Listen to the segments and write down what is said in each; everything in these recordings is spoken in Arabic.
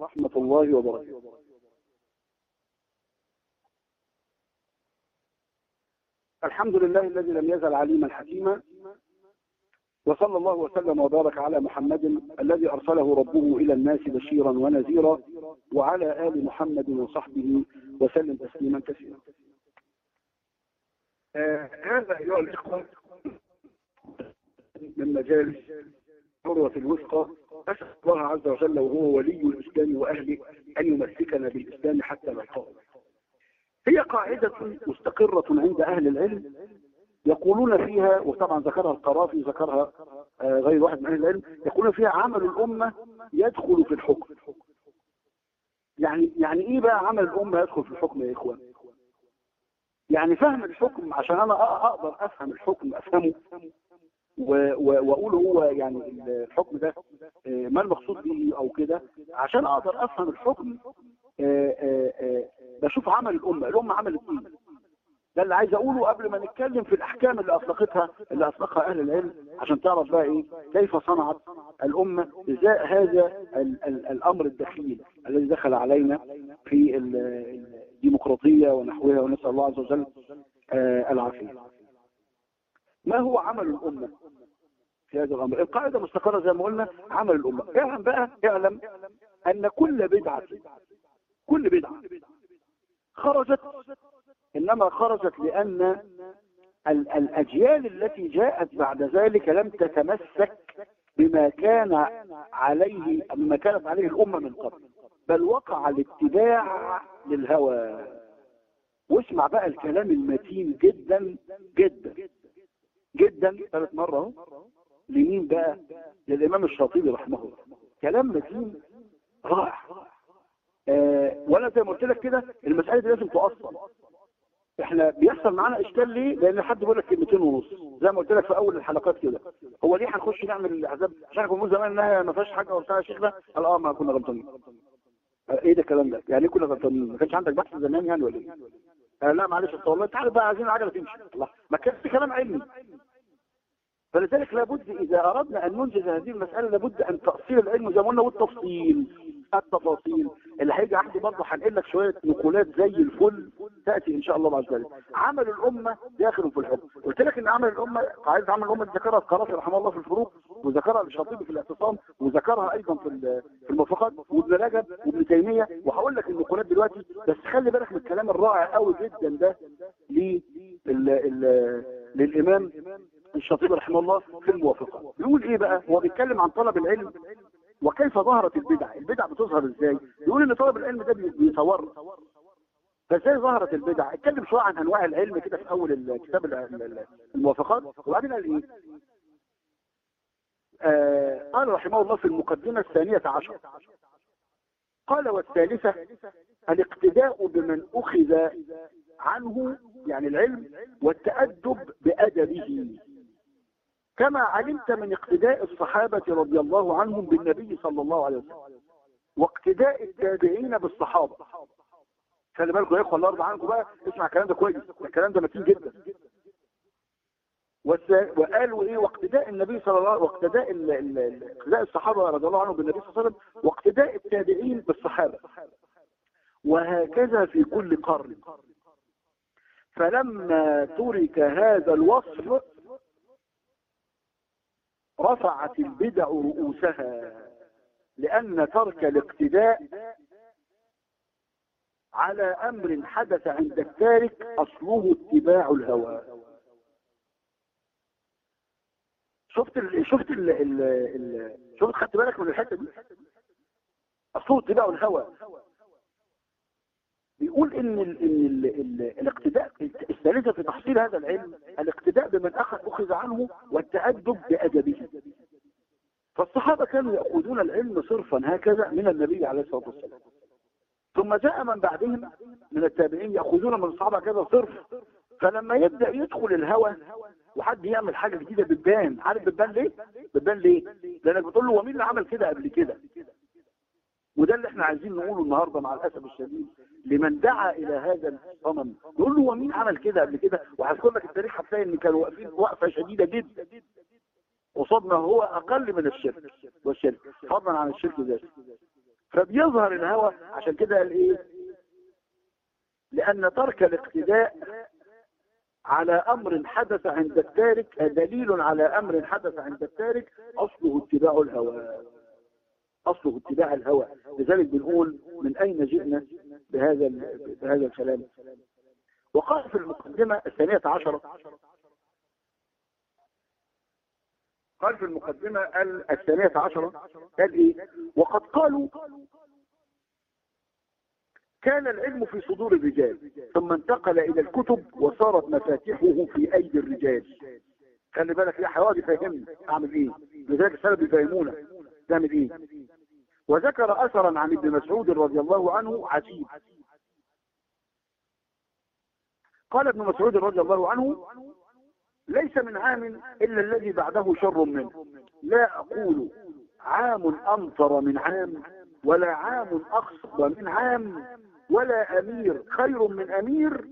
ورحمة الله وبركاته. الحمد لله الذي لم يزل عليما حكيما. وصلى الله وسلم وبارك على محمد الذي أرسله ربه إلى الناس بشيرا ونذيرا وعلى آل محمد وصحبه وسلم تسليما كثيرا. آه هذا أيها الإخوة من مجالس عروة الوثقى أسأل الله عز وجل وهو ولي الإسلام وأهله أن يمسكنا بالإسلام حتى نلقاه. هي قاعدة مستقرة عند أهل العلم يقولون فيها وطبعا ذكرها القرافي ذكرها غير واحد من أهل العلم يقولون فيها عمل الأمة يدخل في الحكم. يعني يعني إيه بقى عمل الأمة يدخل في الحكم يا إخوان؟ يعني فهم الحكم عشان أنا أقدر أفهم الحكم أفهمه. وأقول هو يعني الحكم ده ما المقصود به أو كده؟ عشان أقدر أفهم الحكم بشوف عمل الأمة الأمة عملت إيه؟ ده اللي عايز أقوله قبل ما نتكلم في الأحكام اللي أطلقتها اللي أطلقها أهل العلم عشان تعرف بقى إيه؟ كيف صنعت الأمة إزاء هذا ال ال الأمر الدخيل الذي دخل علينا في الديمقراطية ونحوها ونسأل الله عز وجل العافية. ما هو عمل الأمة؟ في هذا الأمر. القاعدة مستقرة زي ما قلنا عمل الأمة. اعلم بقى اعلم أن كل بدعة كل بدعة خرجت إنما خرجت لأن الأجيال التي جاءت بعد ذلك لم تتمسك بما كان عليه بما كانت عليه الأمة من قبل. بل وقع الاتباع للهوى. واسمع بقى الكلام المتين جدا جدا جدا. ثالث مرة لمين بقى؟ للإمام الشاطبي رحمه الله. كلام متين رائع. آه وأنا زي ما قلت لك كده المسألة دي لازم تؤصل. إحنا بيحصل معانا إشكال ليه؟ لأن حد بيقول لك كلمتين ونص. زي ما قلت لك في أول الحلقات كده. هو ليه هنخش نعمل الأحزاب؟ عشان كنا زمان إنها ما فيهاش حاجة وبتاع يا شيخنا. قال آه ما كنا غلطانين. آه إيه ده الكلام ده؟ يعني إيه كنا غلطانين؟ ما كانش عندك بحث زمان يعني ولا إيه؟ آه لا معلش والله تعالى بقى عايزين العجله تمشي. الله ما كانش كلام علمي. فلذلك لابد إذا أردنا أن ننجز هذه المسألة لابد أن تأصيل العلم زي ما قلنا والتفصيل التفاصيل. اللي هيجي عندي برضه هنقل لك شوية نقولات زي الفل تأتي إن شاء الله بعد ذلك. عمل الأمة داخل في الحكم. قلت لك إن عمل الأمة قاعدة عمل الأمة ذكرها القرافي رحمه الله في الفروق وذكرها الشاطبي في الاعتصام وذكرها أيضا في في الموافقات وابن رجب وابن تيمية. وهقول لك النقولات دلوقتي بس خلي بالك من الكلام الرائع قوي جدا ده للإمام الشاطبي رحمه الله في الموافقة. يقول إيه بقى؟ هو بيتكلم عن طلب العلم وكيف ظهرت البدع. البدع بتظهر إزاي؟ يقول إن طلب العلم ده بيصور. فإزاي ظهرت البدع؟ اتكلم شوية عن أنواع العلم كده في أول الكتاب الموافقات. وبعدين قال إيه؟ آه قال رحمه الله في المقدمة الثانية عشر. قال والثالثة الاقتداء بمن أخذ عنه يعني العلم والتأدب بأدبه. كما علمت من اقتداء الصحابة رضي الله عنهم بالنبي صلى الله عليه وسلم واقتداء التابعين بالصحابة. خلي بالكم يا إخوة الله يرضى عنكم بقى. اسمع الكلام ده كويس الكلام ده متين جدا. وقالوا إيه؟ واقتداء النبي صلى الله عليه وسلم واقتداء اقتداء الصحابة رضي الله عنهم بالنبي صلى الله عليه وسلم واقتداء التابعين بالصحابة. وهكذا في كل قرن. فلما ترك هذا الوصف رفعت البدع رؤوسها لأن ترك الاقتداء على أمر حدث عند التارك أصله اتباع الهوى. شفت ال شفت ال ال ال شفت خدت بالك من الحتة دي؟ أصله اتباع الهوى. بيقول إن ال إن ال ال الاقتداء الثالثة في تحصيل هذا العلم الاقتداء بمن اخذ أخذ عنه والتأدب بأدبه. فالصحابة كانوا يأخذون العلم صرفا هكذا من النبي عليه الصلاة والسلام. ثم جاء من بعدهم من التابعين يأخذون من الصحابة كذا صرف. فلما يبدأ يدخل الهوى وحد يعمل حاجة جديدة بتبان عارف بتبان ليه؟ بتبان ليه؟ لأنك بتقول له هو مين اللي عمل كده قبل كده؟ وده اللي إحنا عايزين نقوله النهارده مع الأسف الشديد لمن دعا إلى هذا الصنم نقول له هو مين عمل كده قبل كده؟ وهذكر لك التاريخ هتلاقي إن كانوا واقفين وقفة شديدة جدا. قصاد ما هو أقل من الشرك والشرك فضلا عن الشرك ذاته. فبيظهر الهوى عشان كده قال إيه؟ لأن ترك الاقتداء على أمر حدث عند التارك دليل على أمر حدث عند التارك أصله اتباع الهوى. اصله اتباع الهوى. لذلك بنقول من أين جئنا بهذا بهذا الكلام؟ وقال في المقدمة الثانية عشرة. قال في المقدمة الثانية عشرة قال إيه وقد قالوا كان العلم في صدور الرجال ثم انتقل إلى الكتب وصارت مفاتيحه في أيدي الرجال. خلي بالك يا حوادي فهمني أعمل إيه؟ لذلك السلف يفهمونا تعمل إيه وذكر اثرا عن ابن مسعود رضي الله عنه عجيب. قال ابن مسعود رضي الله عنه ليس من عام إلا الذي بعده شر منه. لا أقول عام أمطر من عام ولا عام أخصب من عام ولا أمير خير من أمير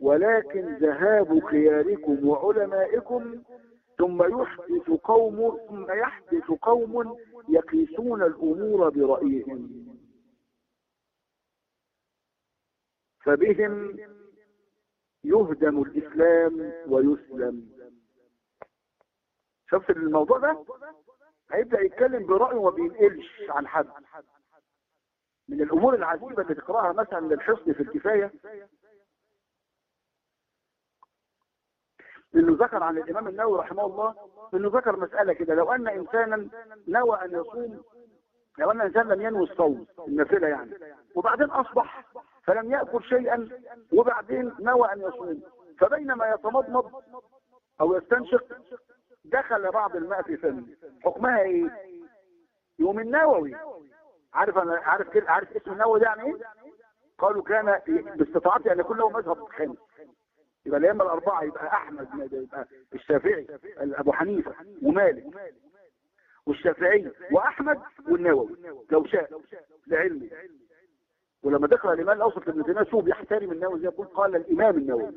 ولكن ذهاب خياركم وعلمائكم ثم يحدث قوم ثم يحدث قوم يقيسون الأمور برأيهم. فبهم يهدم الإسلام ويسلم. شفت الموضوع ده؟ هيبدأ يتكلم برأيه وما بينقلش عن حد. من الأمور العجيبة اللي تقرأها مثلا للحصن في الكفاية إنه ذكر عن الإمام النووي رحمه الله إنه ذكر مسألة كده لو أن إنسانا نوى أن يصوم لو أن إنسان لم ينوي الصوم النافلة يعني. وبعدين أصبح فلم يأكل شيئا وبعدين نوى أن يصوم. فبينما يتمضمض أو يستنشق دخل بعض الماء في فمه. حكمها إيه؟ يوم النووي. عارف أنا عارف عارف اسم النووي ده يعني إيه؟ قالوا كان باستطاعته ان يكون له مذهب خامس. يبقى الأئمة الأربعة يبقى أحمد يبقى الشافعي أبو حنيفة ومالك والشافعي وأحمد والنووي لو شاء لعلمه ولما تقرا الإمام الأوسط لابن تيمية شوف بيحترم النووي زي يقول قال الإمام النووي.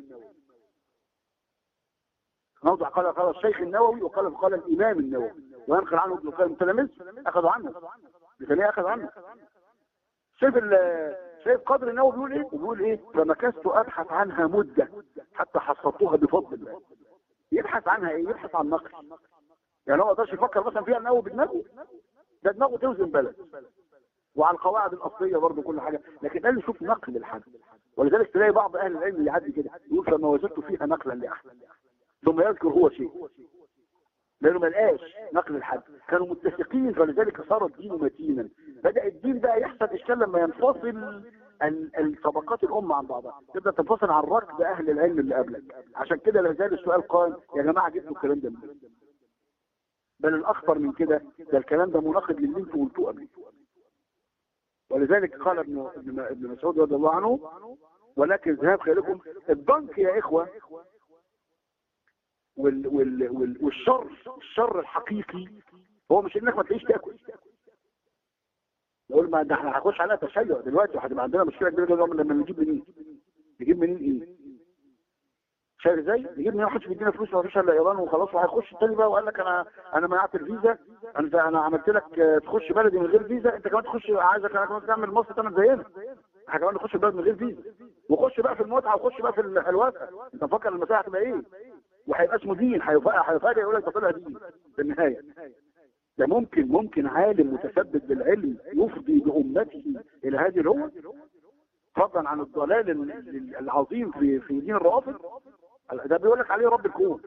موضع قال قال الشيخ النووي وقال قال الإمام النووي. وينقل عنه ابن القيم تلاميذ أخذوا عنه. ابن اخذ عنه. شايف شايف قدر النووي بيقول إيه؟ بيقول إيه؟ فمكثت أبحث عنها مدة حتى حصلتها بفضل الله. يبحث عنها إيه؟ يبحث عن نقل. يعني هو ما يقدرش يفكر مثلا فيها النووي بدماغه؟ ده دماغه توزن بلد. وعلى القواعد الأصلية برضه كل حاجة. لكن قال لي شوف نقل الحد ولذلك تلاقي بعض أهل العلم يعدي كده. يقول فما وجدت فيها نقلا لأحد. ثم يذكر هو شيء. لأنه ما لقاش نقل الحد كانوا متفقين فلذلك صار الدين متينا. بدأ الدين بقى يحصل اشكال لما ينفصل الطبقات الأمة عن بعضها. تبدأ تنفصل عن ركب أهل العلم اللي قبلك. عشان كده لا زال السؤال قائم يا جماعة جبتوا الكلام ده منين؟ بل الأخطر من كده ده الكلام ده مناقض للي أنتوا قلتوه قبل ولذلك قال ابن ابن مسعود رضي الله عنه ولكن ذهاب خيركم الضنك يا إخوة وال وال وال والشر الشر الحقيقي هو مش إنك ما تلاقيش تأكل. نقول ما ده إحنا هنخش عليها تشيع دلوقتي وهتبقى عندنا مشكلة كبيرة جدا لما نجيب منين؟ نجيب منين إيه؟ شايف إزاي؟ نجيب منين؟ واحد بيدينا فلوس ما فيش إلا إيران وخلاص وهيخش التاني بقى وقال لك أنا أنا منعت الفيزا انت أنا عملت لك تخش بلدي من غير فيزا أنت كمان تخش عايزك أنا كمان تعمل مصر تعمل زينا. إحنا كمان نخش البلد من غير فيزا. وخش بقى في المتعة وخش بقى في الحلوات أنت مفكر المساحة هتبقى إيه؟ وهيبقى اسمه دين هيفاجئ يقول لك ده طلع دين. في النهايه ده ممكن ممكن عالم متثبت بالعلم يفضي بأمته إلى هذه الهوة فضلا عن الضلال العظيم في في دين الروافض؟ ده بيقول لك عليه رب الكون.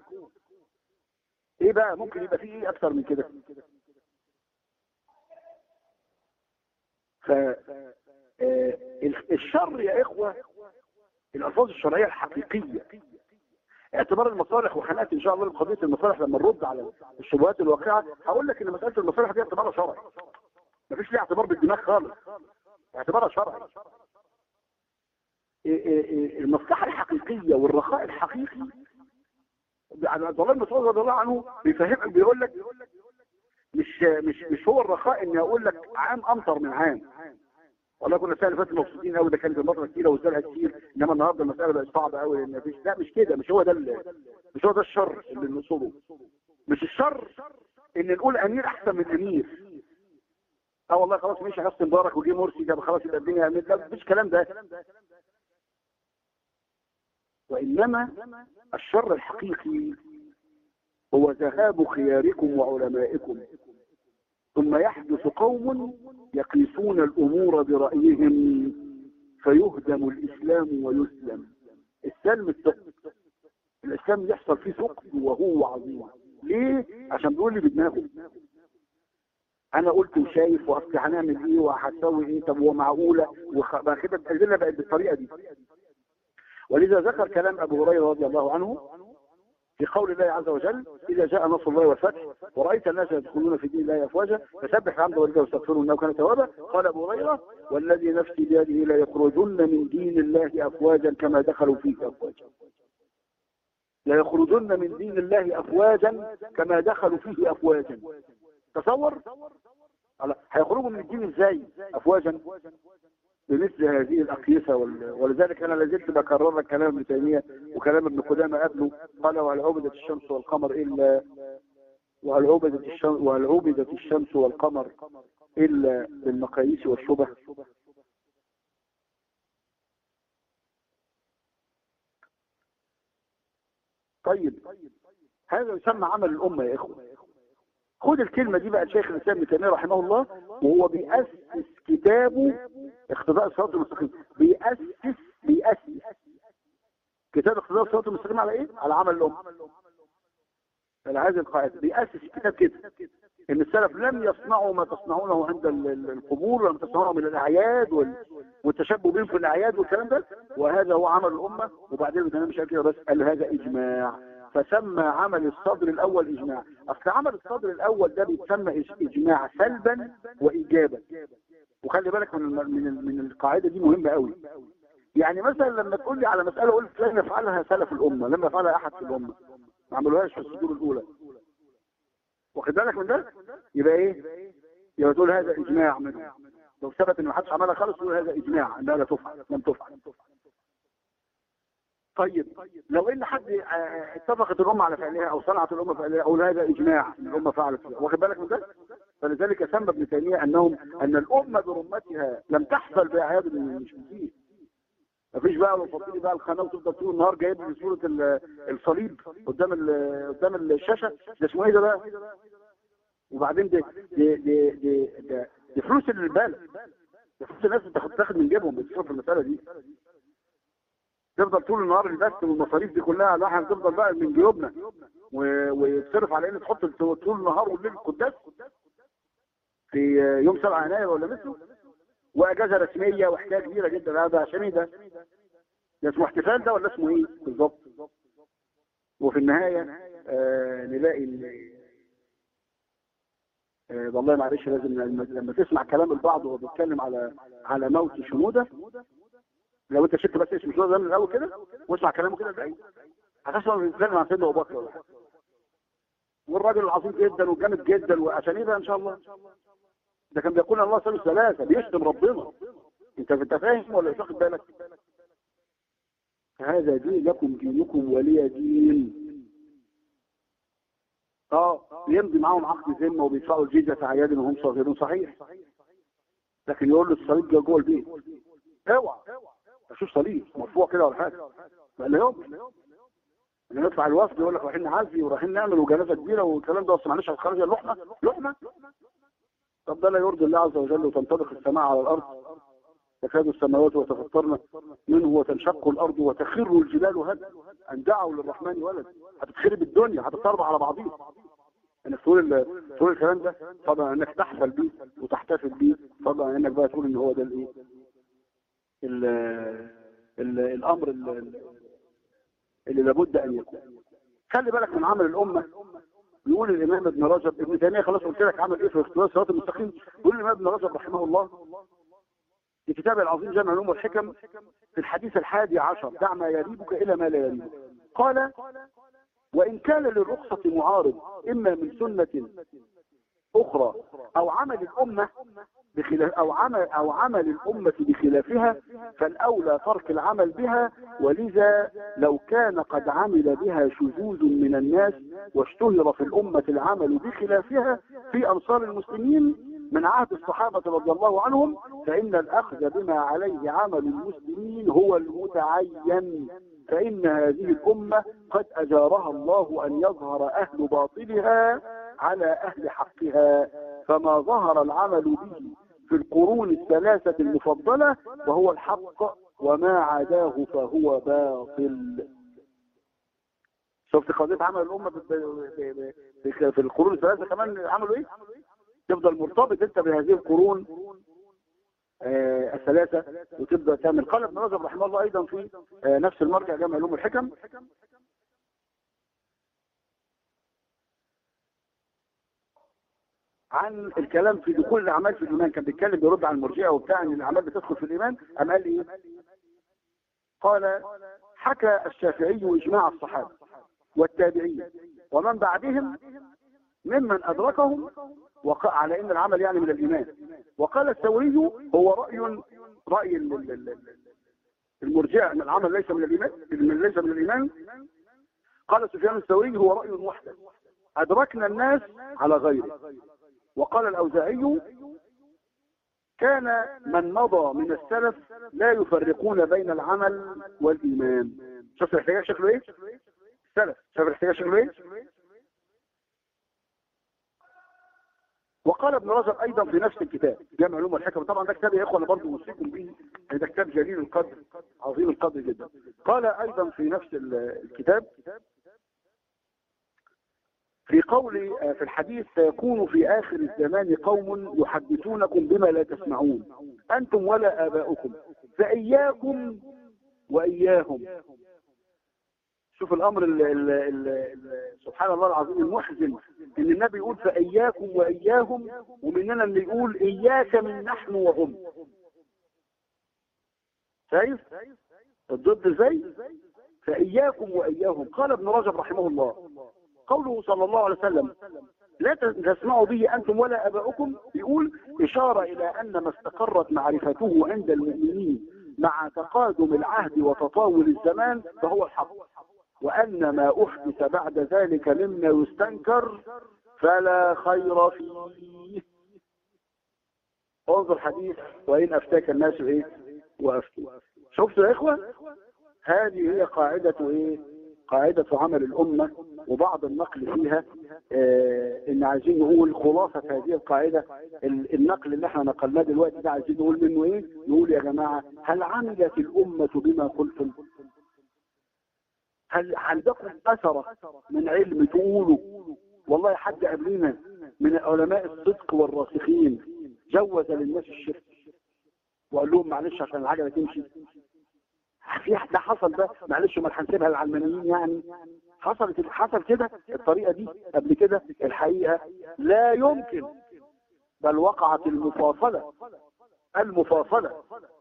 إيه بقى؟ ممكن يبقى فيه إيه أكتر من كده؟ ف الشر يا إخوة الألفاظ الشرعية الحقيقية. اعتبار المصالح وخناقة إن شاء الله قضية المصالح لما نرد على الشبهات الواقعة هقول لك إن مسألة المصالح دي اعتبارها شرعي. مفيش ليها اعتبار بالدماغ خالص. اعتبارها شرعي. المصلحه الحقيقية والرخاء الحقيقي عبد الله بن مسعود رضي الله عنه بيفهمك بيقول لك مش مش مش هو الرخاء إني أقول لك عام أمطر من عام. والله كنا السنة اللي فاتت مبسوطين قوي ده كانت المطره كتيره والزرع كتير إنما النهارده المساله بقت صعبة قوي لأن مفيش لا مش كده مش هو ده مش هو ده الشر اللي نقصده مش الشر إن نقول أمير أحسن من أمير. آه والله خلاص ماشي حسن مبارك وجي مرسي ده خلاص يبقى الدنيا امنت لا مفيش كلام ده. وإنما الشر الحقيقي هو ذهاب خياركم وعلمائكم. ثم يحدث قوم يقيسون الأمور برأيهم فيهدم الإسلام ويسلم. السلم الثقب الإسلام يحصل فيه ثقب وهو عظيم. ليه؟ عشان بيقول لي بدماغه. أنا قلت وشايف وأصل هنعمل إيه وهتسوي إيه؟ طب هو معقولة؟ وبقى كده بقت بالطريقة دي. ولذا ذكر كلام أبو هريرة رضي الله عنه في قول الله عز وجل إذا جاء نصر الله والفتح ورأيت الناس يدخلون في دين الله أفواجا فسبح حمد ولله واستغفروا إنه كان توابا. قال أبو هريرة والذي نفسي بيده لا يخرجن من دين الله أفواجا كما دخلوا فيه أفواجا. لا يخرجن من دين الله أفواجا كما دخلوا فيه أفواجا. تصور؟ هيخرجوا من الدين إزاي أفواجا؟ بمثل هذه الأقيسة ولذلك أنا لازلت بكرر كلام ابن تيمية وكلام ابن قدامة قبله. قال وهل عبدت الشمس والقمر إلا وهل عبدت الشمس وهل عبدت الشمس والقمر إلا بالمقاييس والشبه؟ طيب هذا يسمى عمل الأمة يا إخوة. خد الكلمة دي بقى الشيخ الإسلام ابن تيمية رحمه الله وهو بيأسس كتابه اقتضاء الصراط المستقيم. بيأسس بيأسس. كتاب اقتضاء الصراط المستقيم على إيه؟ على عمل الأمة. على هذه القاعدة. بيأسس كتاب كده إن السلف لم يصنعوا ما تصنعونه عند القبور ولم تصنعوا من الأعياد والتشبه بهم في الأعياد والكلام ده. وهذا هو عمل الأمة. وبعدين بدنا مش كده بس قال هذا إجماع. فسمى عمل الصدر الأول إجماع. أصل عمل الصدر الأول ده بيتسمى إجماع سلبا وايجابا. وخلي بالك من من من القاعدة دي مهمة قوي. يعني مثلا لما تقول لي على مسألة قلت لن يفعلها سلف الأمة لم يفعلها أحد في الأمة. ما عملوهاش في الصدور الأولى. واخد بالك من ده؟ يبقى إيه؟ يبقى تقول هذا إجماع منهم. لو ثبت إن ما حدش عملها خالص تقول هذا إجماع إنها لا تفعل لم تفعل. طيب لو إن حد اتفقت الأمة على فعلها أو صنعت الأمة فعلها أو هذا إجماع الأمة فعلت واخد بالك من ده؟ فلذلك سمى ابن تيمية أنهم أن الأمة برمتها لم تحصل باعياد المشركين. مفيش بقى وفضلي بقى القناه وتفضل طول النهار جايب لي صورة الصليب قدام قدام الشاشة. ده اسمه إيه ده بقى؟ وبعدين دي دي دي دي, دي, دي فلوس البلد. دي فلوس الناس بتاخد من جيبهم بتصرف المسألة دي. تفضل طول النهار البث والمصاريف دي كلها الواحد تفضل بقى من جيوبنا ويتصرف على ان تحط طول النهار والليل قداس في يوم 7 يناير ولا مثله وأجازة رسمية وحكاية كبيرة جدا هذا عشان إيه ده؟ ده اسمه احتفال ده ولا اسمه إيه بالظبط؟ وفي النهاية آه نلاقي آه والله معلش لازم لما تسمع كلام البعض وهو بيتكلم على على موت شنودة لو انت شفت بس اسم شنوده من الأول كده واسمع كلامه كده إزاي. هتسمع بيتكلم عن سيدنا أبو بكر ولا والراجل العظيم جدا وجامد جدا وعشان بقى إن شاء الله. ده كان بيقول الله ثالث ثلاثة بيشتم ربنا. أنت أنت فاهم ولا مش واخد بالك؟ هذا دين لكم دينكم ولي دين. آه بيمضي معاهم عقد ذمة وبيدفعوا الجزيه في أعياد وهم صغيرين صحيح. لكن يقول له الصليب جوه البيت. اوعى. أشوف صليب مرفوع كده ولا حاجة. ما لهم لما يطلع الوفد يقول لك رايحين نعزي ورايحين نعمل وجنازة كبيرة والكلام ده بس معلش هتخرج اللحمه لحمه طب ده لا يرضي الله عز وجل وتنطبق السماء على الأرض. تكاد السماوات وتفطرن منه وتنشق الأرض وتخر الجبال هدا أن دعوا للرحمن ولد. هتتخرب الدنيا هتتربع على بعضيها. انك تقول تقول الكلام ده طبعا إنك تحفل بيه وتحتفل بيه طبعا إنك بقى تقول إن هو ده الإيه؟ الأمر اللي لابد أن يكون. خلي بالك من عمل الأمة. يقول الإمام ابن رجب ابن تيمية خلاص قلت لك عمل إيه في اختلاف الصراط المستقيم؟ يقول الإمام ابن رجب رحمه الله في كتابه العظيم جامع العلوم والحكم في الحديث الحادي عشر دع ما يريبك إلى ما لا يريبك قال وإن كان للرخصة معارض إما من سنة أخرى أو عمل الأمة بخلاف أو عمل أو عمل الأمة بخلافها فالأولى ترك العمل بها ولذا لو كان قد عمل بها شذوذ من الناس واشتهر في الأمة العمل بخلافها في أنصار المسلمين من عهد الصحابة رضي الله عنهم فإن الأخذ بما عليه عمل المسلمين هو المتعين. فإن هذه الأمة قد أجارها الله أن يظهر أهل باطلها على أهل حقها فما ظهر العمل به في القرون الثلاثة المفضلة وهو الحق وما عداه فهو باطل. شفت قضية عمل الأمة في القرون الثلاثة كمان عملوا إيه؟ تفضل مرتبط أنت بهذه القرون آه الثلاثة وتبدأ تعمل. قال ابن رجب رحمه الله أيضا في آه نفس المرجع جامع علوم الحكم. عن الكلام في دخول الأعمال في الإيمان. كان بيتكلم بيرد على المرجئة وبتاع إن الأعمال بتدخل في الإيمان. ام قال إيه قال حكى الشافعي اجماع الصحابة والتابعين ومن بعدهم ممن أدركهم وقع على إن العمل يعني من الإيمان. وقال الثوري هو رأي رأي المرجئة إن العمل ليس من الإيمان ليس من الإيمان. قال سفيان الثوري هو رأي وحده أدركنا الناس على غيره. وقال الأوزاعي كان من مضى من السلف لا يفرقون بين العمل والإيمان. شوف الاحتجاج شكله إيه؟ السلف شوف الاحتجاج شكله إيه؟ وقال ابن رجب أيضا في نفس الكتاب جامع علوم والحكم طبعا ده كتاب يا إخوة برضه اوصيكم به ده كتاب جليل القدر عظيم القدر جدا. قال أيضا في نفس الكتاب في قول في الحديث سيكون في آخر الزمان قوم يحدثونكم بما لا تسمعون. أنتم ولا آباؤكم. فإياكم وإياهم. شوف الأمر ال ال ال سبحان الله العظيم المحزن. إن النبي يقول فإياكم وإياهم ومننا اللي يقول إياك من نحن وهم. شايف؟ الضد إزاي فإياكم وإياهم. قال ابن رجب رحمه الله قوله صلى الله عليه وسلم لا تسمعوا به أنتم ولا أباؤكم. يقول إشارة إلى أن ما استقرت معرفته عند المؤمنين مع تقادم العهد وتطاول الزمان فهو الحق وأن ما أحدث بعد ذلك مما يستنكر فلا خير فيه. انظر حديث وإن أفتاك الناس إيه؟ وأفتوا. شفتوا يا إخوة؟ هذه هي قاعدة إيه؟ قاعدة عمل الأمة وبعض النقل فيها آه إن عايزين نقول خلاصة هذه القاعدة النقل اللي إحنا نقلناه دلوقتي ده عايزين نقول منه إيه؟ نقول يا جماعة هل عملت الأمة بما قلتم؟ هل عندكم أثر من علم تقولوا؟ والله حد قبلنا من علماء الصدق والراسخين جوز للناس الشرك وقال لهم معلش عشان العجلة تمشي. في ده حصل ده؟ معلش ما هنسيبها للعلمانيين يعني؟ حصلت حصل كده؟ الطريقة دي قبل كده؟ الحقيقة لا يمكن بل وقعت المفاصلة المفاصلة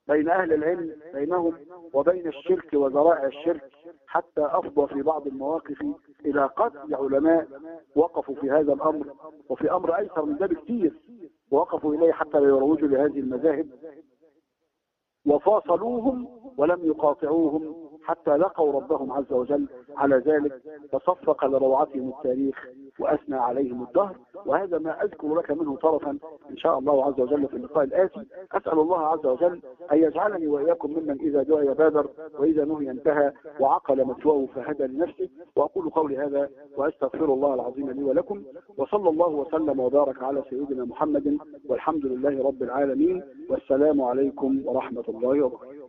بين أهل العلم بينهم وبين الشرك وذرائع الشرك حتى أفضى في بعض المواقف إلى قتل علماء وقفوا في هذا الأمر وفي أمر أيسر من ده بكثير ووقفوا إليه حتى لا يروجوا لهذه المذاهب وفاصلوهم ولم يقاطعوهم حتى لقوا ربهم عز وجل. على ذلك فصفق لروعتهم التاريخ وأثنى عليهم الدهر. وهذا ما أذكر لك منه طرفا إن شاء الله عز وجل في اللقاء الآتي. أسأل الله عز وجل أن يجعلني وإياكم ممن إذا دعي بادر وإذا نهي انتهى وعقل مثواه فهدى لنفسه. وأقول قولي هذا وأستغفر الله العظيم لي ولكم. وصلى الله وسلم وبارك على سيدنا محمد والحمد لله رب العالمين. والسلام عليكم ورحمة الله وبركاته.